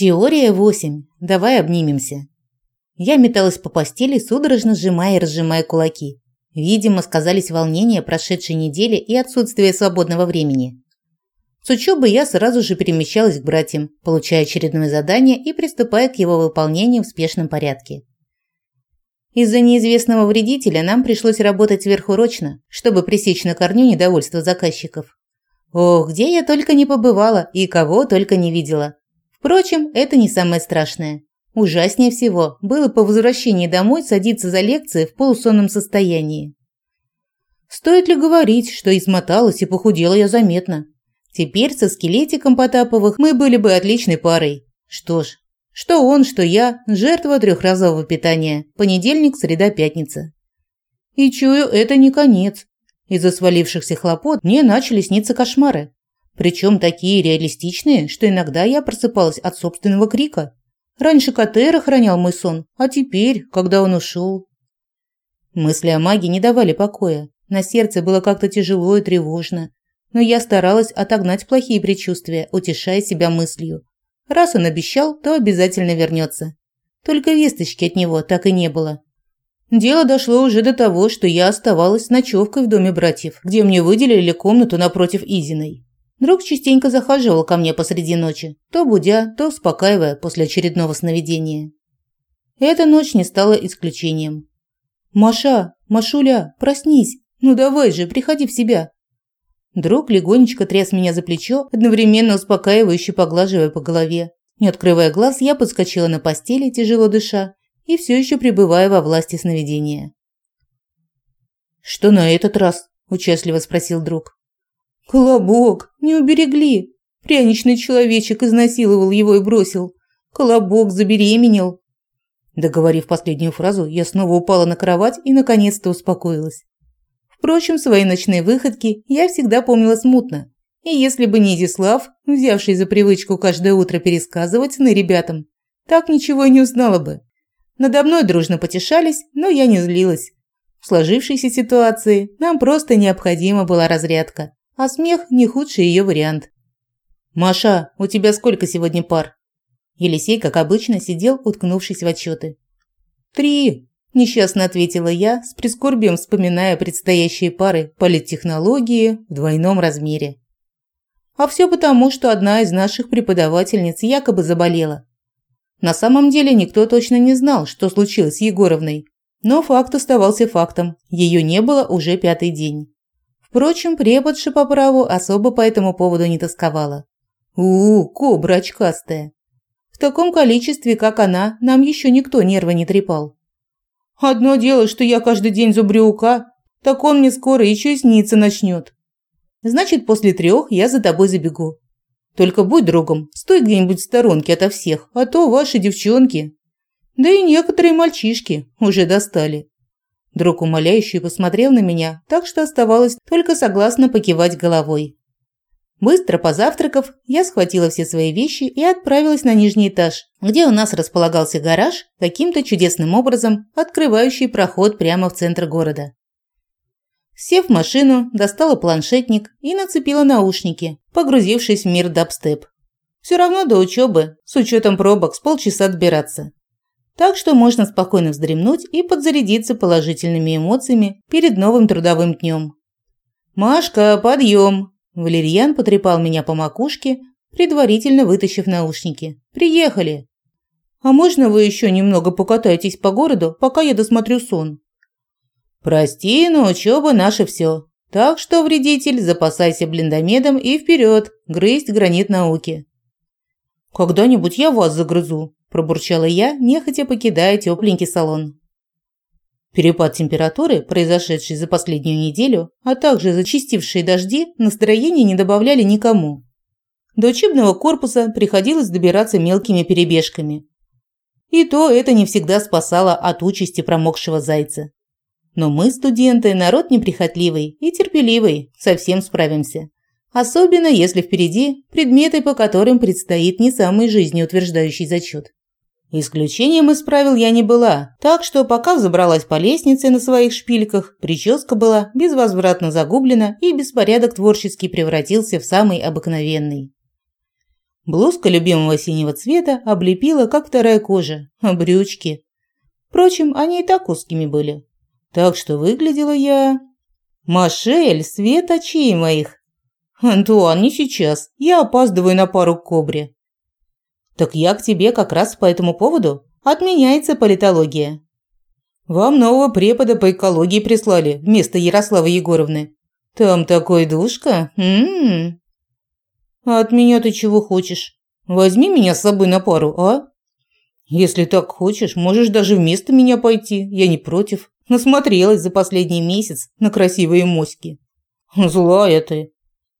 Теория 8. Давай обнимемся. Я металась по постели, судорожно сжимая и разжимая кулаки. Видимо, сказались волнения прошедшей недели и отсутствие свободного времени. С учебы я сразу же перемещалась к братьям, получая очередное задание и приступая к его выполнению в спешном порядке. Из-за неизвестного вредителя нам пришлось работать сверхурочно, чтобы пресечь на корню недовольство заказчиков. Ох, где я только не побывала и кого только не видела. Впрочем, это не самое страшное. Ужаснее всего было по возвращении домой садиться за лекции в полусонном состоянии. Стоит ли говорить, что измоталась и похудела я заметно. Теперь со скелетиком Потаповых мы были бы отличной парой. Что ж, что он, что я – жертва трехразового питания. Понедельник, среда, пятница. И чую, это не конец. Из-за свалившихся хлопот мне начали сниться кошмары. Причем такие реалистичные, что иногда я просыпалась от собственного крика. Раньше Катер охранял мой сон, а теперь, когда он ушел... Мысли о маге не давали покоя. На сердце было как-то тяжело и тревожно. Но я старалась отогнать плохие предчувствия, утешая себя мыслью. Раз он обещал, то обязательно вернется. Только весточки от него так и не было. Дело дошло уже до того, что я оставалась с ночевкой в доме братьев, где мне выделили комнату напротив Изиной. Друг частенько захаживал ко мне посреди ночи, то будя, то успокаивая после очередного сновидения. Эта ночь не стала исключением. «Маша, Машуля, проснись! Ну давай же, приходи в себя!» Друг легонечко тряс меня за плечо, одновременно успокаивающе поглаживая по голове. Не открывая глаз, я подскочила на постели, тяжело дыша, и все еще пребывая во власти сновидения. «Что на этот раз?» – участливо спросил друг. «Колобок, не уберегли. Пряничный человечек изнасиловал его и бросил. Колобок забеременел». Договорив последнюю фразу, я снова упала на кровать и наконец-то успокоилась. Впрочем, свои ночные выходки я всегда помнила смутно. И если бы не Изислав, взявший за привычку каждое утро пересказывать сны ребятам, так ничего и не узнала бы. Надо мной дружно потешались, но я не злилась. В сложившейся ситуации нам просто необходима была разрядка, а смех – не худший ее вариант. «Маша, у тебя сколько сегодня пар?» Елисей, как обычно, сидел, уткнувшись в отчеты. «Три», Несчастно ответила я, с прискорбием вспоминая предстоящие пары политтехнологии в двойном размере. А все потому, что одна из наших преподавательниц якобы заболела. На самом деле никто точно не знал, что случилось с Егоровной. Но факт оставался фактом. Ее не было уже пятый день. Впрочем, преподша по праву особо по этому поводу не тосковала. у, -у кобра очкастая. В таком количестве, как она, нам еще никто нервы не трепал. Одно дело, что я каждый день зубрю ука, так он мне скоро еще и сниться начнет. Значит, после трех я за тобой забегу. Только будь другом, стой где-нибудь в сторонке ото всех, а то ваши девчонки, да и некоторые мальчишки уже достали. Друг умоляющий посмотрел на меня, так что оставалось только согласно покивать головой. Быстро позавтракав, я схватила все свои вещи и отправилась на нижний этаж, где у нас располагался гараж, каким-то чудесным образом открывающий проход прямо в центр города. Сев в машину, достала планшетник и нацепила наушники, погрузившись в мир дабстеп. Все равно до учебы, с учетом пробок, с полчаса добираться. Так что можно спокойно вздремнуть и подзарядиться положительными эмоциями перед новым трудовым днем. «Машка, подъем!» Валерьян потрепал меня по макушке, предварительно вытащив наушники. «Приехали!» «А можно вы еще немного покатаетесь по городу, пока я досмотрю сон?» «Прости, но учеба наше все. Так что, вредитель, запасайся блиндомедом и вперед, грызть гранит науки». «Когда-нибудь я вас загрызу», – пробурчала я, нехотя покидая тепленький салон. Перепад температуры, произошедший за последнюю неделю, а также зачастившие дожди, настроения не добавляли никому. До учебного корпуса приходилось добираться мелкими перебежками. И то это не всегда спасало от участи промокшего зайца. Но мы, студенты, народ неприхотливый и терпеливый, совсем справимся. Особенно если впереди предметы, по которым предстоит не самый жизнеутверждающий зачет. Исключением из правил я не была, так что пока забралась по лестнице на своих шпильках, прическа была безвозвратно загублена и беспорядок творчески превратился в самый обыкновенный. Блузка любимого синего цвета облепила, как вторая кожа, а брючки. Впрочем, они и так узкими были. Так что выглядела я... Машель, свет очей моих. Антуан, не сейчас. Я опаздываю на пару к кобре. Так я к тебе как раз по этому поводу. Отменяется политология. Вам нового препода по экологии прислали вместо Ярославы Егоровны. Там такой душка. М-м. А от меня ты чего хочешь? Возьми меня с собой на пару, а? Если так хочешь, можешь даже вместо меня пойти. Я не против. Насмотрелась за последний месяц на красивые моськи. Злая ты.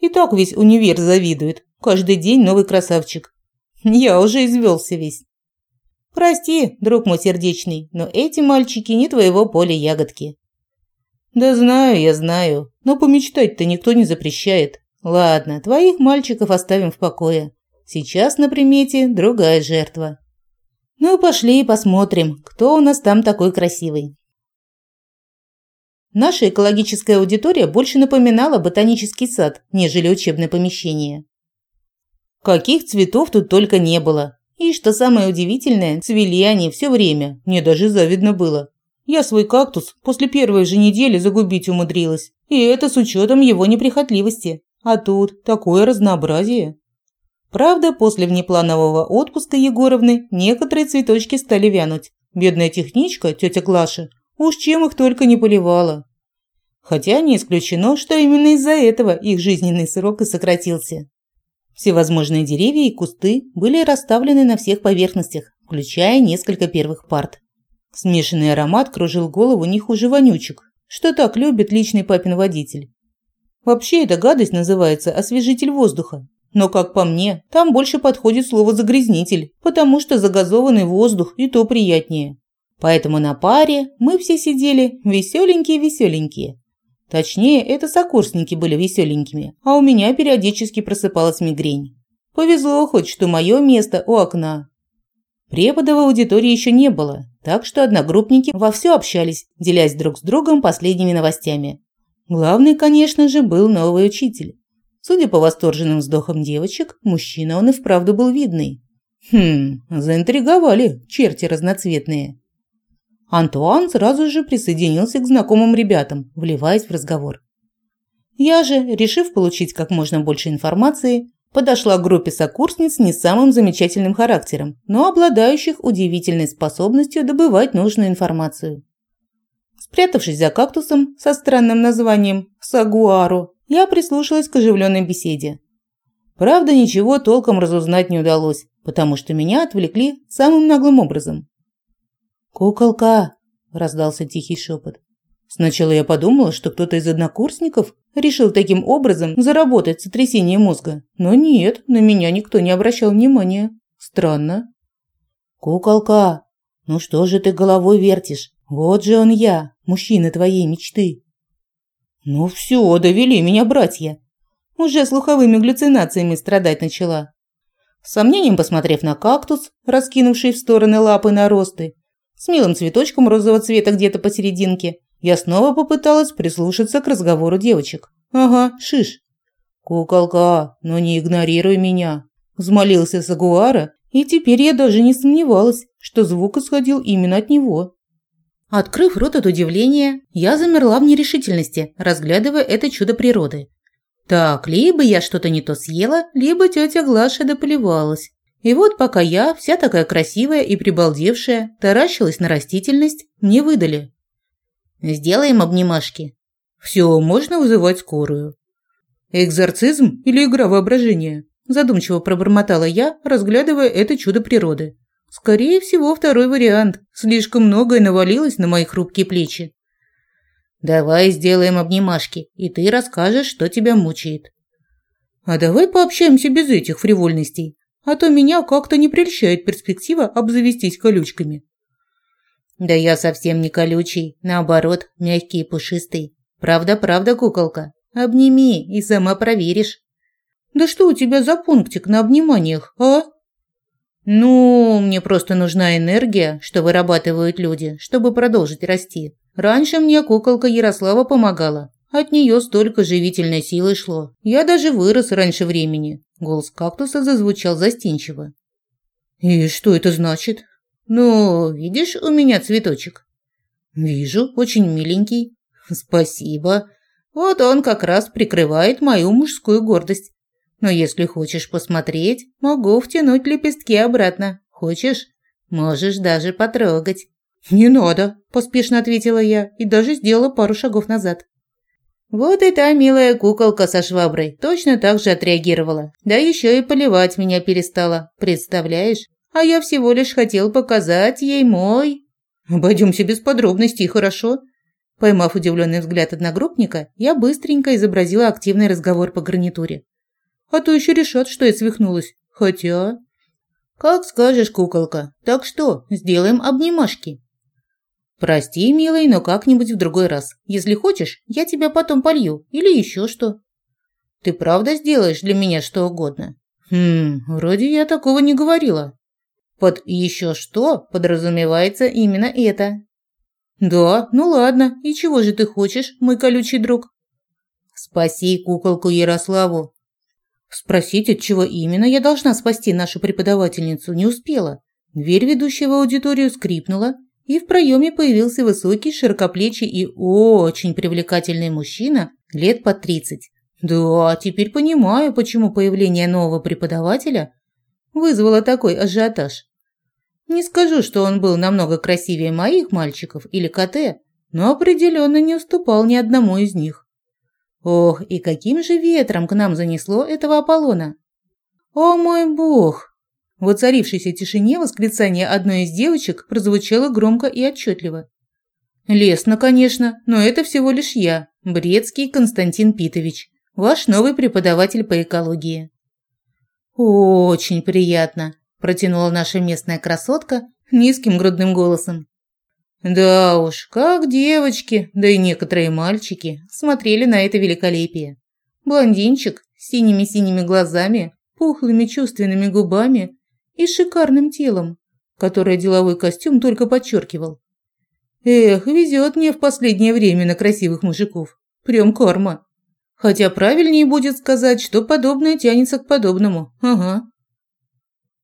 И так весь универ завидует. Каждый день новый красавчик. Я уже извелся весь. Прости, друг мой сердечный, но эти мальчики не твоего поля ягодки. Да знаю, я знаю, но помечтать-то никто не запрещает. Ладно, твоих мальчиков оставим в покое. Сейчас на примете другая жертва. Ну, пошли и посмотрим, кто у нас там такой красивый. Наша экологическая аудитория больше напоминала ботанический сад, нежели учебное помещение. Каких цветов тут только не было. И что самое удивительное, цвели они все время, мне даже завидно было. Я свой кактус после первой же недели загубить умудрилась, и это с учетом его неприхотливости. А тут такое разнообразие. Правда, после внепланового отпуска Егоровны некоторые цветочки стали вянуть. Бедная техничка, тетя Клаша, уж чем их только не поливала. Хотя не исключено, что именно из-за этого их жизненный срок и сократился. Всевозможные деревья и кусты были расставлены на всех поверхностях, включая несколько первых парт. Смешанный аромат кружил голову не хуже вонючек, что так любит личный папин водитель. Вообще эта гадость называется освежитель воздуха. Но, как по мне, там больше подходит слово «загрязнитель», потому что загазованный воздух и то приятнее. Поэтому на паре мы все сидели веселенькие-веселенькие. Точнее, это сокурсники были веселенькими, а у меня периодически просыпалась мигрень. Повезло хоть, что мое место у окна. Препода в аудитории еще не было, так что одногруппники вовсю общались, делясь друг с другом последними новостями. Главный, конечно же, был новый учитель. Судя по восторженным вздохам девочек, мужчина он и вправду был видный. Хм, заинтриговали черти разноцветные. Антуан сразу же присоединился к знакомым ребятам, вливаясь в разговор. Я же, решив получить как можно больше информации, подошла к группе сокурсниц не самым замечательным характером, но обладающих удивительной способностью добывать нужную информацию. Спрятавшись за кактусом со странным названием «Сагуару», я прислушалась к оживленной беседе. Правда, ничего толком разузнать не удалось, потому что меня отвлекли самым наглым образом. «Куколка!» – раздался тихий шепот. Сначала я подумала, что кто-то из однокурсников решил таким образом заработать сотрясение мозга. Но нет, на меня никто не обращал внимания. Странно. «Куколка, ну что же ты головой вертишь? Вот же он я, мужчина твоей мечты». «Ну все, довели меня братья». Уже слуховыми галлюцинациями страдать начала. С сомнением посмотрев на кактус, раскинувший в стороны лапы наросты, с милым цветочком розового цвета где-то посерединке, я снова попыталась прислушаться к разговору девочек. «Ага, шиш». «Куколка, ну не игнорируй меня», – взмолился Сагуара, и теперь я даже не сомневалась, что звук исходил именно от него. Открыв рот от удивления, я замерла в нерешительности, разглядывая это чудо природы. Так, либо я что-то не то съела, либо тетя Глаша дополивалась. И вот пока я, вся такая красивая и прибалдевшая, таращилась на растительность, мне выдали. «Сделаем обнимашки». «Все, можно вызывать скорую». «Экзорцизм или игра воображения?» Задумчиво пробормотала я, разглядывая это чудо природы. Скорее всего, второй вариант. Слишком многое навалилось на мои хрупкие плечи. Давай сделаем обнимашки, и ты расскажешь, что тебя мучает. А давай пообщаемся без этих фривольностей а то меня как-то не прельщает перспектива обзавестись колючками. Да я совсем не колючий, наоборот, мягкий и пушистый. Правда-правда, куколка, обними и сама проверишь. Да что у тебя за пунктик на обниманиях, а? Ну, мне просто нужна энергия, что вырабатывают люди, чтобы продолжить расти. Раньше мне куколка Ярослава помогала. От нее столько живительной силы шло. Я даже вырос раньше времени. Голос кактуса зазвучал застенчиво. «И что это значит?» «Ну, видишь, у меня цветочек». «Вижу, очень миленький». «Спасибо. Вот он как раз прикрывает мою мужскую гордость. Но если хочешь посмотреть, могу втянуть лепестки обратно. Хочешь? Можешь даже потрогать». «Не надо», – поспешно ответила я и даже сделала пару шагов назад. Вот и та милая куколка со шваброй точно так же отреагировала. Да еще и поливать меня перестала. Представляешь? А я всего лишь хотел показать ей мой... Обойдемся без подробностей, хорошо? Поймав удивленный взгляд одногруппника, я быстренько изобразила активный разговор по гарнитуре. А то еще решат, что я свихнулась. Хотя... Как скажешь, куколка. Так что, сделаем обнимашки. Прости, милый, но как-нибудь в другой раз. Если хочешь, я тебя потом полью или еще что. Ты правда сделаешь для меня что угодно? Хм, вроде я такого не говорила. Под еще что подразумевается именно это. Да, ну ладно. И чего же ты хочешь, мой колючий друг? Спаси куколку Ярославу. Спросить, от чего именно я должна спасти нашу преподавательницу, не успела. Дверь, ведущая в аудиторию, скрипнула, и в проеме появился высокий, широкоплечий и очень привлекательный мужчина лет под тридцать. Да, теперь понимаю, почему появление нового преподавателя вызвало такой ажиотаж. Не скажу, что он был намного красивее моих мальчиков или КТ, но определенно не уступал ни одному из них. Ох, и каким же ветром к нам занесло этого Аполлона! О мой бог! В воцарившейся тишине восклицание одной из девочек прозвучало громко и отчетливо. «Лестно, конечно, но это всего лишь я, Брецкий Константин Питович, ваш новый преподаватель по экологии». «Очень приятно», – протянула наша местная красотка низким грудным голосом. Да уж, как девочки, да и некоторые мальчики смотрели на это великолепие. Блондинчик с синими-синими глазами, пухлыми чувственными губами и шикарным телом, которое деловой костюм только подчеркивал. Эх, везет мне в последнее время на красивых мужиков. Прям карма. Хотя правильнее будет сказать, что подобное тянется к подобному. Ага.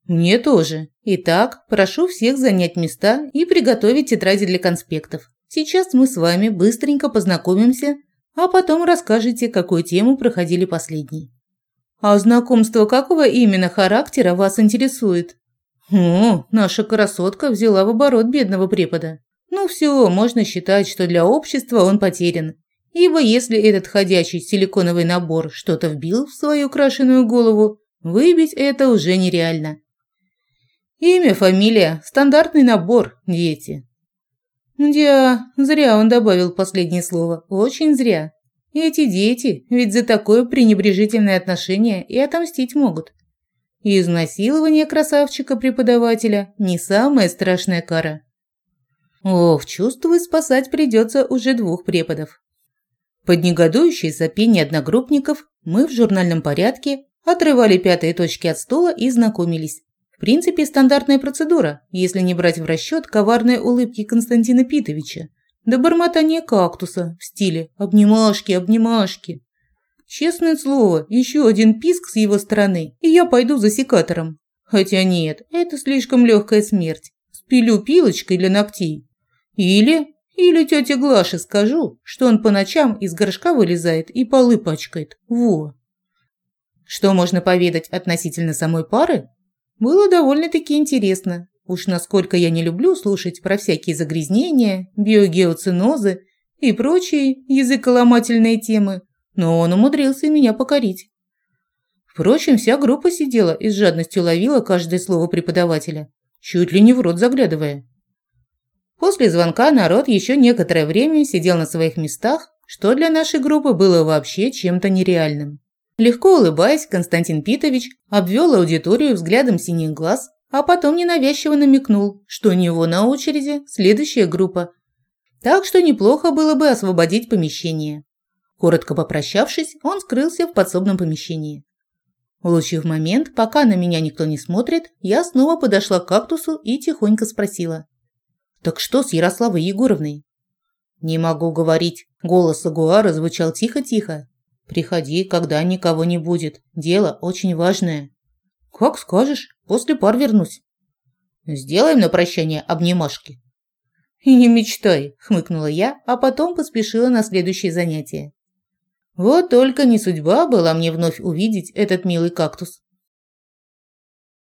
Мне тоже. Итак, прошу всех занять места и приготовить тетради для конспектов. Сейчас мы с вами быстренько познакомимся, а потом расскажете, какую тему проходили последней. А знакомство какого именно характера вас интересует? О, наша красотка взяла в оборот бедного препода. Ну все, можно считать, что для общества он потерян. Ибо если этот ходячий силиконовый набор что-то вбил в свою крашеную голову, выбить это уже нереально. Имя, фамилия, стандартный набор, дети. Дя, зря он добавил последнее слово, очень зря. Эти дети ведь за такое пренебрежительное отношение и отомстить могут. И изнасилование красавчика-преподавателя не самая страшная кара. Ох, чувствую, спасать придется уже двух преподов. Под негодующее сопение одногруппников мы в журнальном порядке отрывали пятые точки от стола и знакомились. В принципе, стандартная процедура, если не брать в расчет коварные улыбки Константина Питовича – до бормотания кактуса в стиле «обнимашки, обнимашки». Честное слово, еще один писк с его стороны, и я пойду за секатором. Хотя нет, это слишком легкая смерть. Спилю пилочкой для ногтей. Или, или тете Глаше скажу, что он по ночам из горшка вылезает и полы пачкает. Во. Что можно поведать относительно самой пары? Было довольно-таки интересно. Уж насколько я не люблю слушать про всякие загрязнения, биогеоцинозы и прочие языколомательные темы, но он умудрился меня покорить. Впрочем, вся группа сидела и с жадностью ловила каждое слово преподавателя, чуть ли не в рот заглядывая. После звонка народ еще некоторое время сидел на своих местах, что для нашей группы было вообще чем-то нереальным. Легко улыбаясь, Константин Питович обвел аудиторию взглядом синих глаз а потом ненавязчиво намекнул, что у него на очереди следующая группа. Так что неплохо было бы освободить помещение. Коротко попрощавшись, он скрылся в подсобном помещении. Улучив момент, пока на меня никто не смотрит, я снова подошла к кактусу и тихонько спросила. «Так что с Ярославой Егоровной?» «Не могу говорить», – голос Агуара звучал тихо-тихо. Приходи, когда никого не будет. Дело очень важное. Как скажешь, после пар вернусь. Сделаем на прощание обнимашки. И не мечтай, хмыкнула я, а потом поспешила на следующее занятие. Вот только не судьба была мне вновь увидеть этот милый кактус.